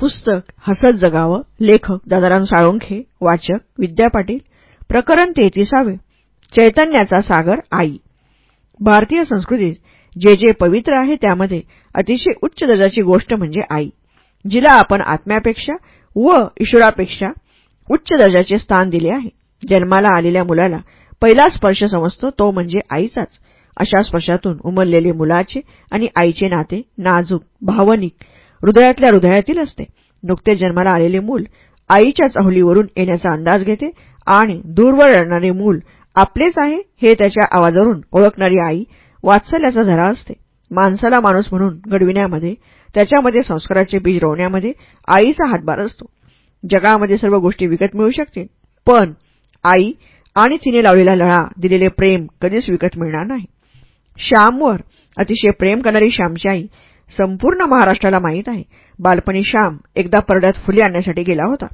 पुस्तक हसत जगावं लेखक दादाराम साळुंखे वाचक विद्या पाटील प्रकरण तेहतीसावे चैतन्याचा सागर आई. भारतीय संस्कृतीत जे जे पवित्र आहे त्यामध्ये अतिशय उच्च दर्जाची गोष्ट म्हणजे आई. जिला आपण आत्म्यापेक्षा व ईश्वरापेक्षा उच्च दर्जाचे स्थान दिले आहे. जन्माला आलेल्या मुलाला पहिला स्पर्श समजतो तो म्हणजे आईचाच. अशा स्पर्शातून उमललेले मुलाचे आणि आईचे नाते नाजूक भावनिक हृदयातल्या हृदयातील असते. नुकते जन्माला आलेले मूल आईच्या चाहुलीवरून येण्याचा अंदाज घेते आणि दूरवर रडणारे मूल आपलेच आहे हे त्याच्या आवाजावरून ओळखणारी आई वात्सल्याचा धरा असते. माणसाला माणूस म्हणून घडविण्यामध्ये त्याच्यामध्ये संस्काराचे बीज रोवण्यामध्ये आईचा हातभार असतो. जगामध्ये सर्व गोष्टी विकत मिळू शकतील पण आई आणि तिने लावलेला लळा दिलेले प्रेम कधीच विकत मिळणार नाही. श्यामवर अतिशय प्रेम करणारी श्यामची आई संपूर्ण महाराष्ट्राला माहीत आहे. बालपणी श्याम एकदा परड्यात फुले आणण्यासाठी गेला होता.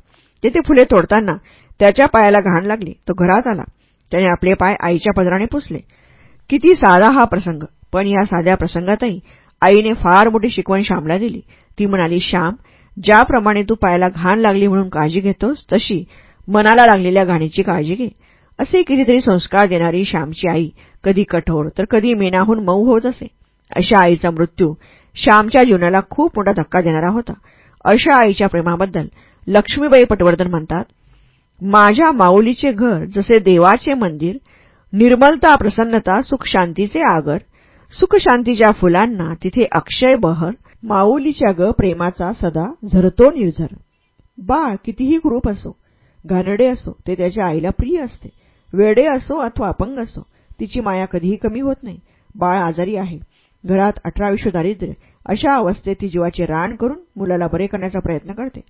तेथे फुले तोडताना त्याच्या पायाला घाण लागली तो घरात आला. त्याने आपले पाय आईच्या पदराने पुसले. किती साधा हा प्रसंग पण या साध्या प्रसंगातही आईने फार मोठी शिकवण श्यामला दिली. ती म्हणाली श्याम ज्याप्रमाणे तू पायाला घाण लागली म्हणून काळजी घेतोस तशी मनाला लागलेल्या घाणीची काळजी घे. असे कितीतरी संस्कार देणारी श्यामची आई कधी कठोर तर कधी मेनाहून मऊ होत असे. अशा आईचा मृत्यू श्यामच्या जीवनाला खूप मोठा धक्का देणारा होता. अशा आईच्या प्रेमाबद्दल लक्ष्मीबाई पटवर्धन म्हणतात माझ्या माऊलीचे घर जसे देवाचे मंदिर निर्मलता प्रसन्नता सुखशांतीचे आगर सुखशांतीच्या फुलांना तिथे अक्षय बहर माऊलीच्या ग प्रेमाचा सदा झरतो निर्झर. बाळ कितीही ग्रुप असो घानडे असो ते त्याच्या आईला प्रिय असते. वेडे असो अथवा अपंग असो तिची माया कधीही कमी होत नाही. बाळ आजारी आहे. घरात अठरा विश्व दारिद्र्य अशा अवस्थेत ती जीवाचे रान करून मुलाला बरे करण्याचा प्रयत्न करते.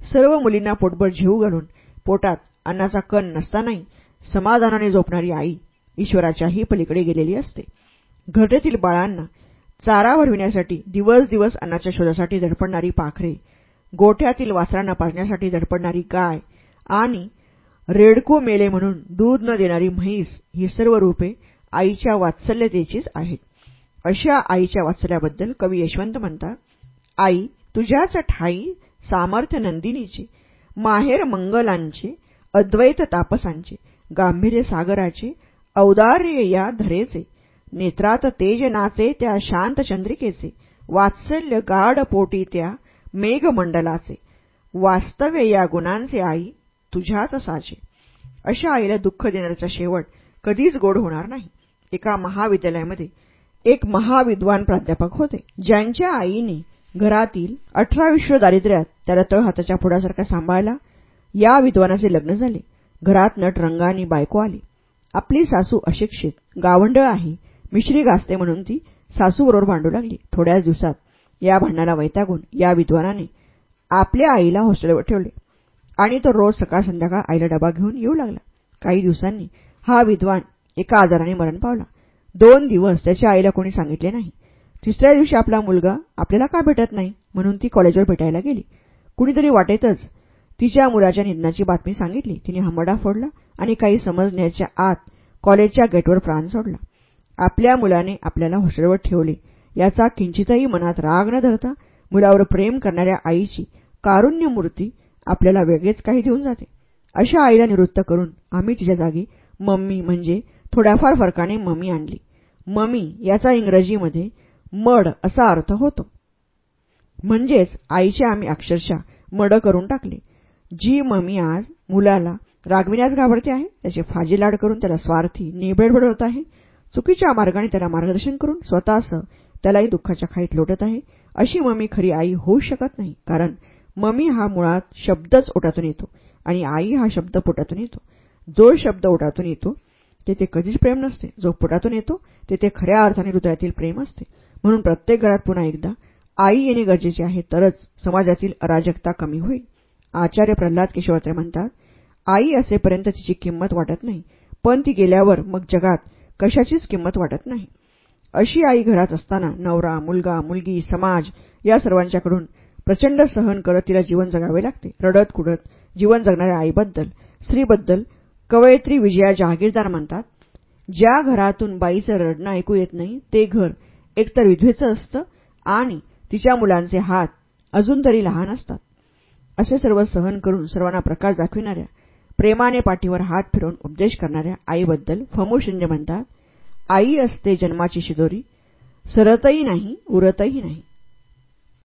सर्व मुलींना पोटभर झेऊ घालून पोटात अन्नाचा कण नसतानाही समाधानाने झोपणारी आई ईश्वराच्याही पलीकडे गेलेली असते. घरटेतील बाळांना चारा भरविण्यासाठी दिवस दिवस अन्नाच्या शोधासाठी धडपडणारी पाखरे गोठ्यातील वासरांना पाजण्यासाठी धडपडणारी गाय आणि रेडको मेले म्हणून दूध न देणारी म्हैस ही सर्व रूपे आईच्या वात्सल्यतेचीच आहेत. अशा आईच्या वात्सल्याबद्दल कवी यशवंत म्हणतात आई तुझ्याच ठाई सामर्थ्य नंदिनीचे माहेर मंगलांचे अद्वैत तापसांचे गांभीर्य सागराचे औदार्य या धरेचे नेत्रात तेज नाचे त्या शांत चंद्रिकेचे वात्सल्य गाढ पोटी त्या मेघमंडलाचे वास्तव्य या गुणांचे आई तुझ्याच साचे. अशा आईला दुःख देण्याचा शेवट कधीच गोड होणार नाही. एका महाविद्यालयामध्ये एक महाविद्वान प्राध्यापक होते. ज्यांच्या आईने घरातील अठरा विश्व दारिद्र्यात त्याला तळ हाताच्या पुढासारखा सांभाळला. या विद्वानाचे लग्न झाले. घरात नट रंगानी बायको आली. आपली सासू अशिक्षित गावंडळ आहे. मिश्री गाजते म्हणून ती सासूबरोबर भांडू लागली. थोड्याच दिवसात या भांडणाला वैतागून या विद्वानाने आपल्या आईला हॉस्टेलवर ठेवले. आणि तो रोज सकाळ संध्याकाळ आईला डबा घेऊन येऊ लागला. काही दिवसांनी हा विद्वान एका आजाराने मरण पावला. दोन दिवस त्याच्या आईला कोणी सांगितले नाही. तिसऱ्या दिवशी आपला मुलगा आपल्याला का भेटत नाही? म्हणून ती कॉलेजवर भेटायला गेली. कुणीतरी वाटेतच तिच्या मुलाच्या निधनाची बातमी सांगितली. तिने हंबडा फोडला आणि काही समजण्याच्या आत कॉलेजच्या गेटवर प्राण सोडला. आपल्या मुलाने आपल्याला हॉस्टेलवर ठेवले. याचा किंचितही मनात राग न धरता मुलावर प्रेम करणाऱ्या आईची कारुण्य मूर्ती आपल्याला वेगळेच काही देऊन जाते. अशा आईला निवृत्त करून आम्ही तिच्या जागी मम्मी म्हणजे थोड्याफार फरकाने मम्मी आणली. मम्मी याचा इंग्रजीमध्ये मड असा अर्थ होतो. म्हणजेच आईचे आम्ही अक्षरशः मड करून टाकले. जी मम्मी आज मुलाला रागविण्यास घाबरते आहे त्याचे फाजी लाड करून त्याला स्वार्थी निबेड बडवत आहे चुकीच्या मार्गाने त्याला मार्गदर्शन करून स्वतःसह त्यालाही दुःखाच्या खाईत लोटत आहे अशी मम्मी खरी आई होऊ शकत नाही कारण मम्मी हा मुळात शब्दच ओटातून येतो आणि आई हा शब्द पोटातून येतो. जो शब्द ओटातून येतो तेथे कधीच प्रेम नसते. जो पोटातून येतो तेथे खऱ्या अर्थाने हृदयातील प्रेम असते. म्हणून प्रत्येक घरात पुन्हा एकदा आई येणे गरजेचे आहे तरच समाजातील अराजकता कमी होईल. आचार्य प्रल्हाद किशोरत्रे म्हणतात आई असेपर्यंत तिची किंमत वाटत नाही पण ती गेल्यावर मग जगात कशाचीच किंमत वाटत नाही. अशी आई घरात असताना नवरा मुलगा मुलगी समाज या सर्वांच्याकडून प्रचंड सहन करत तिला जीवन जगावे लागते. रडत कुडत जीवन जगणाऱ्या आईबद्दल स्त्रीबद्दल कवयित्री विजया जहागीरदार म्हणतात ज्या घरातून बाईचं रडणं ऐकू येत नाही ते घर एकतर विधवेचं असतं आणि तिच्या मुलांचे हात अजून तरी लहान असतात. असे सर्व सहन करून सर्वांना प्रकाश दाखविणाऱ्या प्रेमाने पाठीवर हात फिरवून उपदेश करणाऱ्या आईबद्दल फमू शिंदे म्हणतात आई असते जन्माची शिदोरी सरतही नाही उरतही नाही.